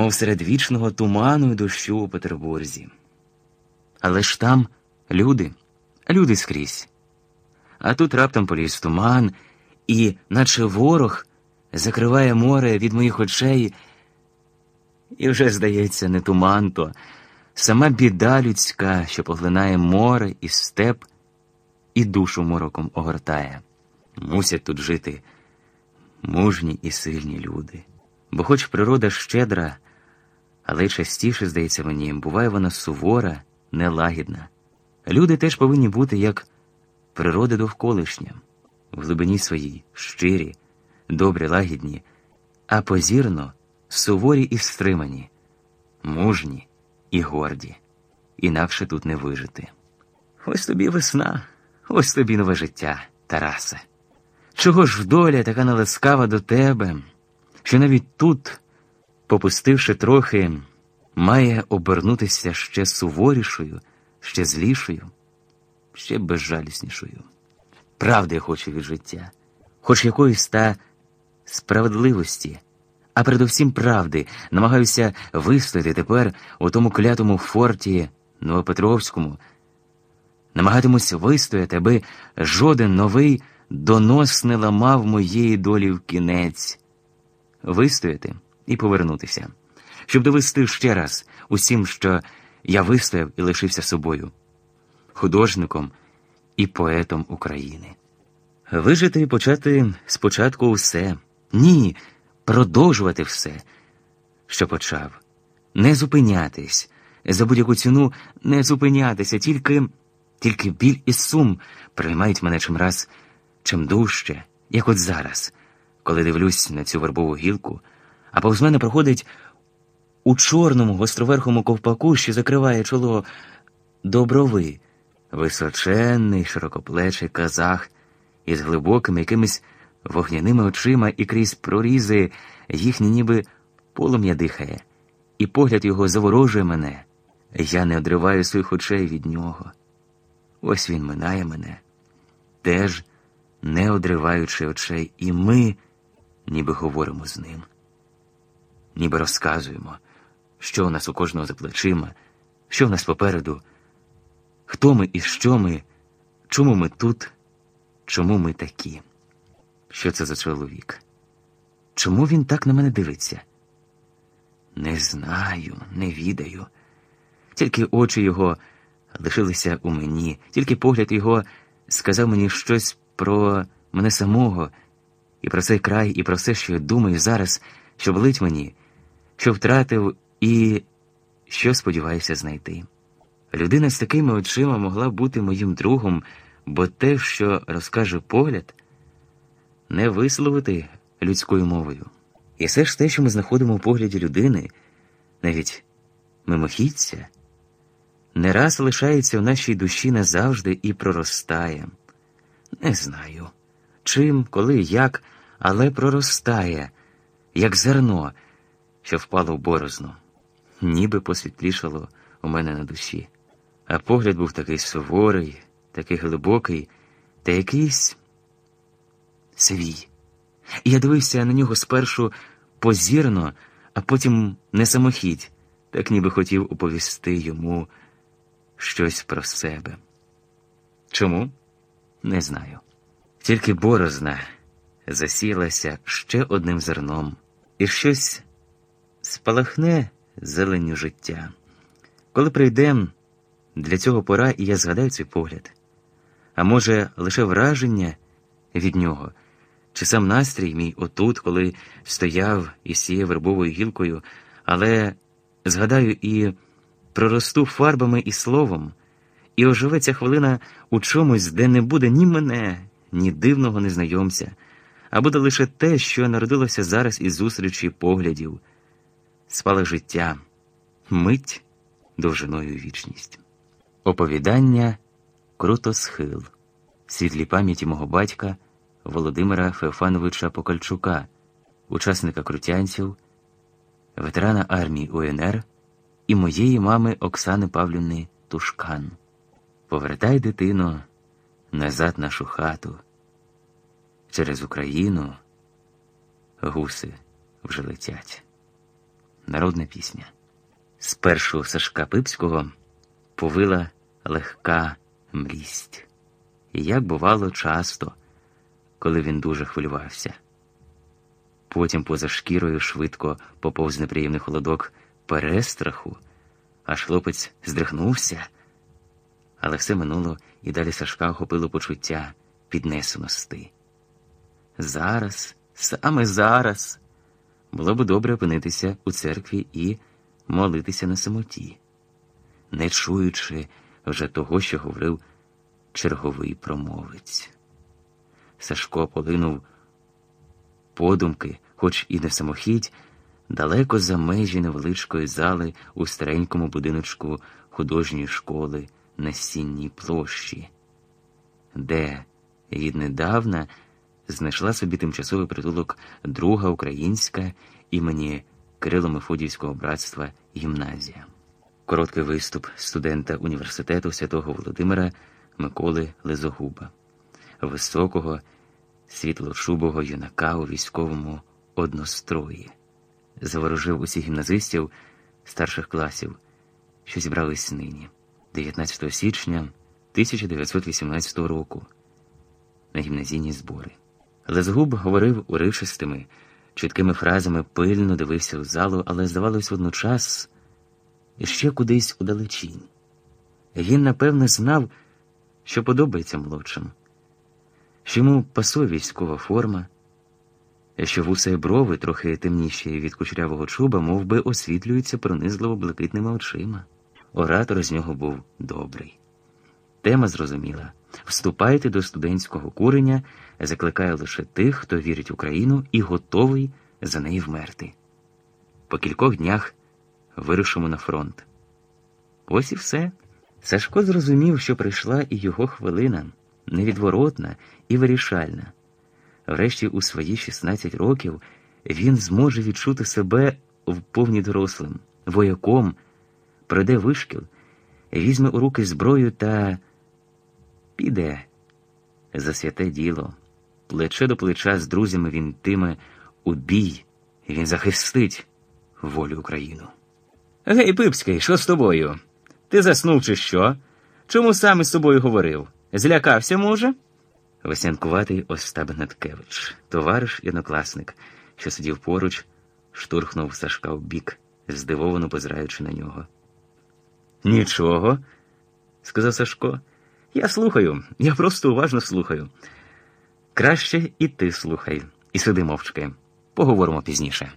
мов серед вічного туману і дощу у Петербурзі. Але ж там люди, люди скрізь. А тут раптом поліз туман, і, наче ворог, закриває море від моїх очей, і вже, здається, не туман то, сама біда людська, що поглинає море і степ, і душу мороком огортає. Мусять тут жити мужні і сильні люди. Бо, хоч природа щедра, але частіше, здається мені, буває вона сувора, нелагідна. Люди теж повинні бути як природа довколишня, в глибині своїй, щирі, добрі, лагідні, а позірно суворі і стримані, мужні і горді, інакше тут не вижити. Ось тобі весна, ось тобі нове життя, Тарасе. Чого ж доля така наласкава до тебе, що навіть тут, попустивши трохи, має обернутися ще суворішою, ще злішою, ще безжаліснішою. Правди хочу від життя, хоч якоїсь та справедливості, а передусім правди намагаюся вистояти тепер у тому клятому форті Новопетровському. Намагатимусь вистояти, аби жоден новий донос не ламав моєї долі в кінець, вистояти і повернутися, щоб довести ще раз усім, що я вистояв і лишився собою, художником і поетом України. Вижити і почати спочатку все, ні, продовжувати все, що почав, не зупинятись, за будь-яку ціну не зупинятися, тільки, тільки біль і сум приймають мене чимраз чим дужче, як от зараз, коли дивлюсь на цю вербову гілку, а повз мене проходить у чорному гостроверхому ковпаку, що закриває чоло доброви, височенний, широкоплечий казах із глибокими якимись вогняними очима і крізь прорізи їхні ніби полум'я дихає, і погляд його заворожує мене. Я не одриваю своїх очей від нього. Ось він минає мене. Теж не одриваючи очей, і ми ніби говоримо з ним, ніби розказуємо, що у нас у кожного за плечима, що в нас попереду, хто ми і що ми, чому ми тут, чому ми такі. Що це за чоловік? Чому він так на мене дивиться? Не знаю, не відаю. Тільки очі його лишилися у мені, тільки погляд його сказав мені щось про мене самого, і про цей край, і про все, що я думаю зараз, що болить мені, що втратив і що сподіваюся знайти. Людина з такими очима могла бути моїм другом, бо те, що розкаже погляд, не висловити людською мовою. І все ж те, що ми знаходимо у погляді людини, навіть мимохідця, не раз лишається в нашій душі назавжди і проростає. Не знаю, чим, коли, як, але проростає, як зерно, що впало в борозну, ніби посвітлішало у мене на душі. А погляд був такий суворий, такий глибокий, та якийсь свій. І я дивився на нього спершу позірно, а потім не самохідь, так ніби хотів оповісти йому щось про себе. Чому? Не знаю. Тільки борозна засілася ще одним зерном, і щось спалахне зеленню життя. Коли прийдем, для цього пора і я згадаю цей погляд. А може, лише враження від нього, чи сам настрій мій отут, коли стояв із цією вербовою гілкою, але згадаю і проросту фарбами і словом і оживе ця хвилина у чомусь, де не буде ні мене, ні дивного незнайомця, а буде лише те, що народилося зараз із зустрічі поглядів, спалах життя, мить довжиною вічність. Оповідання Крутосхил, світлі пам'яті мого батька Володимира Феофановича Покальчука, учасника крутянців, ветерана армії УНР і моєї мами Оксани Павлівни Тушкан. Повертай, дитино, назад нашу хату. Через Україну гуси вже летять. Народна пісня. Спершу Сашка Пипського повила легка млість. І як бувало часто, коли він дуже хвилювався. Потім поза шкірою швидко поповз неприємний холодок перестраху, аж хлопець здригнувся. Але все минуло і далі Сашка охопило почуття піднесеності. Зараз, саме зараз, було б добре опинитися у церкві і молитися на самоті, не чуючи вже того, що говорив черговий промовець. Сашко полинув подумки, хоч і не самохідь, далеко за межі невеличкої зали у старенькому будиночку художньої школи на сінній площі, де віднедавна знайшла собі тимчасовий притулок друга українська імені Кирило Мефодіївського братства гімназія. Короткий виступ студента університету святого Володимира Миколи Лезогуба, високого, світлошубого юнака у військовому однострої, заворожив усіх гімназистів старших класів, що зібрались нині, 19 січня 1918 року, на гімназійні збори. Лезгуб говорив уривчастими, чіткими фразами пильно дивився в залу, але, здавалось, водночас ще кудись удалечінь. Він, напевне, знав, що подобається молодшим, що йому пасує військова форма, що вуса й брови, трохи темніші від кучерявого чуба, мов би, освітлюються пронизливо блакитними очима. Оратор з нього був добрий. Тема зрозуміла вступайте до студентського курення, закликає лише тих, хто вірить в Україну і готовий за неї вмерти. По кількох днях вирушимо на фронт. Ось і все. Сашко зрозумів, що прийшла і його хвилина, невідворотна і вирішальна. Врешті, у свої 16 років, він зможе відчути себе в повні дорослим, вояком, пройде вишкіл, візьме у руки зброю та піде за святе діло. Плече до плеча з друзями він тиме у бій, і він захистить волю Україну. Гей, Пипський, що з тобою? Ти заснув, чи що? Чому сам із собою говорив? Злякався, може? Веснянкуватий Остап Гнаткевич, товариш однокласник, що сидів поруч, штурхнув Сашка в бік, здивовано позираючи на нього. Нічого, сказав Сашко. Я слухаю, я просто уважно слухаю. Краще і ти слухай, і сиди мовчки. Поговоримо пізніше.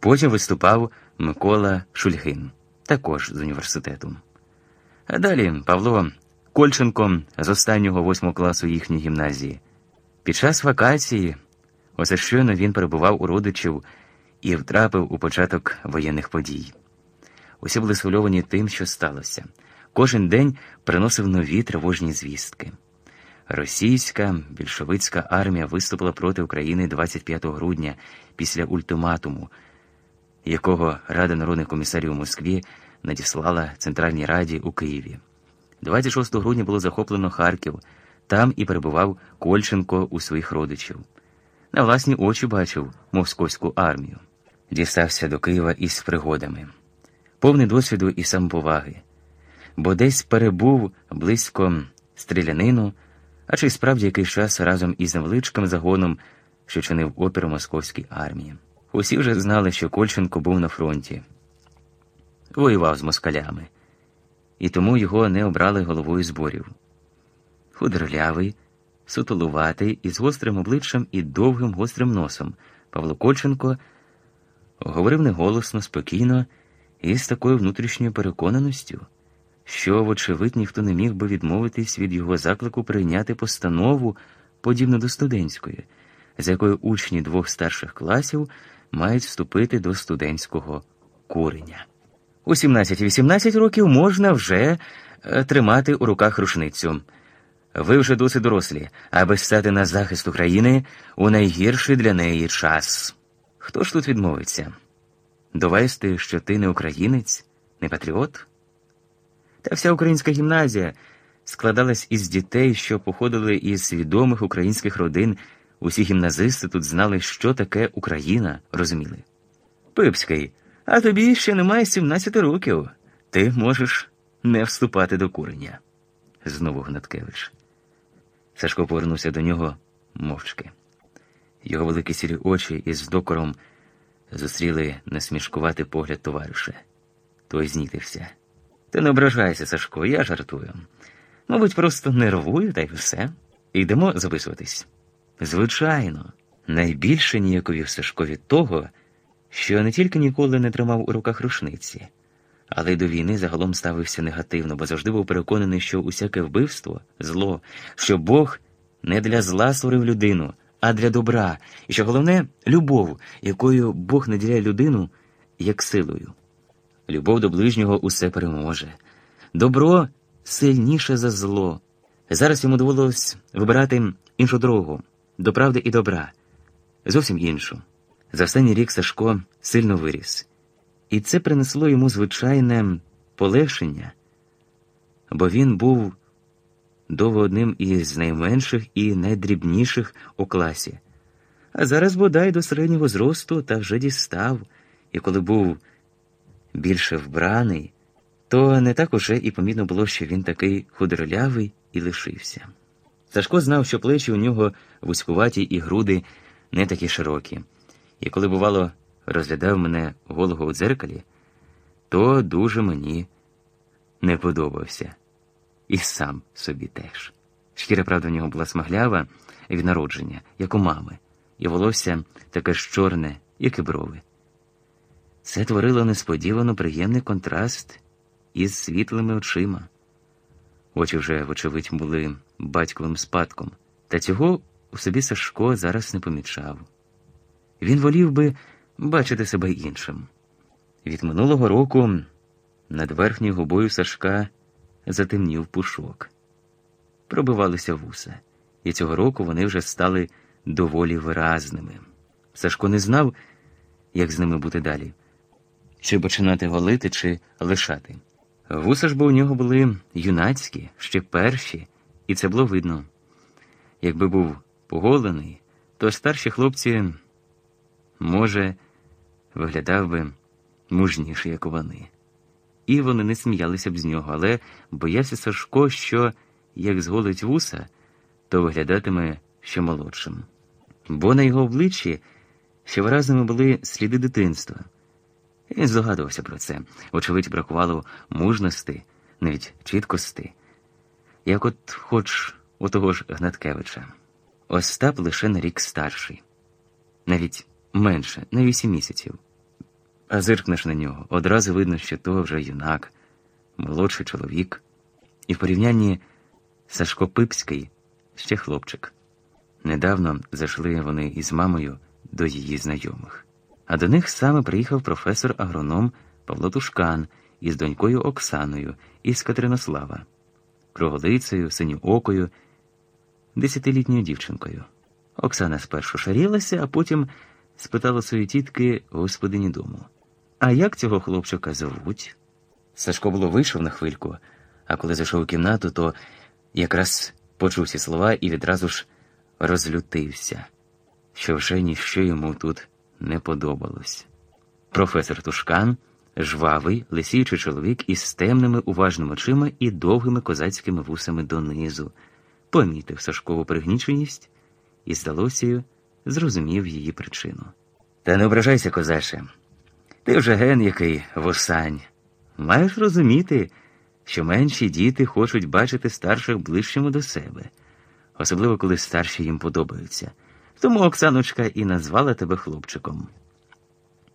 Потім виступав Микола Шульгин, також з університету. А далі Павло Кольченко з останнього восьмого класу їхньої гімназії. Під час вакації, оце щойно він перебував у родичів і втрапив у початок воєнних подій. Усі були схвильовані тим, що сталося. Кожен день приносив нові тривожні звістки. Російська більшовицька армія виступила проти України 25 грудня після ультиматуму, якого Рада народних комісарів у Москві надіслала Центральній Раді у Києві. 26 грудня було захоплено Харків, там і перебував Кольченко у своїх родичів. На власні очі бачив московську армію, дістався до Києва із пригодами, повний досвіду і самоповаги бо десь перебув близько стрілянину, а чи справді якийсь час разом із невеличким загоном, що чинив опір московській армії. Усі вже знали, що Кольченко був на фронті, воював з москалями, і тому його не обрали головою зборів. Худорлявий, сутулуватий, із гострим обличчям і довгим гострим носом, Павло Кольченко говорив неголосно, спокійно і з такою внутрішньою переконаністю що, вочевидь, ніхто не міг би відмовитись від його заклику прийняти постанову, подібну до студентської, з якою учні двох старших класів мають вступити до студентського курення. У 17-18 років можна вже е, тримати у руках рушницю. Ви вже досить дорослі, аби стати на захист України у найгірший для неї час. Хто ж тут відмовиться? Довести, що ти не українець, не патріот? Та вся українська гімназія складалась із дітей, що походили із свідомих українських родин. Усі гімназисти тут знали, що таке Україна, розуміли. Пипський, А тобі ще немає 17 років. Ти можеш не вступати до курення. Знову Гнаткевич. Сашко повернувся до нього мовчки. Його великі сірі очі із докором зустріли насмішкувати погляд товариша. Той знітився. Ти не ображайся, Сашко, я жартую. Мабуть, просто нервую, та й все. Йдемо записуватись. Звичайно, найбільше ніяковів Сашко від того, що не тільки ніколи не тримав у руках рушниці, але й до війни загалом ставився негативно, бо завжди був переконаний, що усяке вбивство зло, що Бог не для зла створив людину, а для добра, і що головне любов, якою Бог наділяє людину як силою. Любов до ближнього усе переможе. Добро сильніше за зло. Зараз йому довелось вибирати іншу дорогу до правди і добра, зовсім іншу. За останній рік Сашко сильно виріс, і це принесло йому звичайне полегшення, бо він був довго одним із найменших і найдрібніших у класі, а зараз бодай до середнього зросту та вже дістав, і коли був більше вбраний, то не так уже і помітно було, що він такий худорлявий і лишився. Сашко знав, що плечі у нього вузькуваті і груди не такі широкі, і коли, бувало, розглядав мене голого у дзеркалі, то дуже мені не подобався. І сам собі теж. Шкіра, правда, в нього була смаглява від народження, як у мами, і волосся таке ж чорне, як і брови. Це творило несподівано приємний контраст із світлими очима. Очі вже, вочевидь, були батьковим спадком, та цього у собі Сашко зараз не помічав. Він волів би бачити себе іншим. Від минулого року над верхньою губою Сашка затемнів пушок. Пробивалися вуса, і цього року вони вже стали доволі виразними. Сашко не знав, як з ними бути далі, чи починати голити, чи лишати. Вуса ж бо у нього були юнацькі, ще перші, і це було видно. Якби був поголений, то старші хлопці, може, виглядав би мужніше, як вони. І вони не сміялися б з нього, але боявся Сашко, що, як зголить вуса, то виглядатиме ще молодшим. Бо на його обличчі ще виразними були сліди дитинства. Він здогадувався про це. Очевидь, бракувало мужності, навіть чіткості, як от хоч у того ж Гнаткевича. Остап лише на рік старший, навіть менше, на вісім місяців. А зиркнеш на нього, одразу видно, що то вже юнак, молодший чоловік, і в порівнянні Сашко Пипський ще хлопчик. Недавно зайшли вони із мамою до її знайомих. А до них саме приїхав професор агроном Павло Тушкан із донькою Оксаною із Катеринослава, круголицею, синьоокою, десятилітньою дівчинкою. Оксана спершу шарілася, а потім спитала своєї тітки господині дому. А як цього хлопчика зовуть? Сашко було вийшов на хвильку, а коли зайшов у кімнату, то якраз почув ці слова і відразу ж розлютився, що вже ніщо йому тут не подобалось. Професор Тушкан, жвавий, лисіючий чоловік із темними уважними очима і довгими козацькими вусами донизу, помітив Сашкову пригніченість і, здалося, зрозумів її причину. Та не ображайся, козаче. Ти вже ген який восань. Маєш розуміти, що менші діти хочуть бачити старших ближчими до себе, особливо коли старші їм подобаються. Тому Оксаночка і назвала тебе хлопчиком.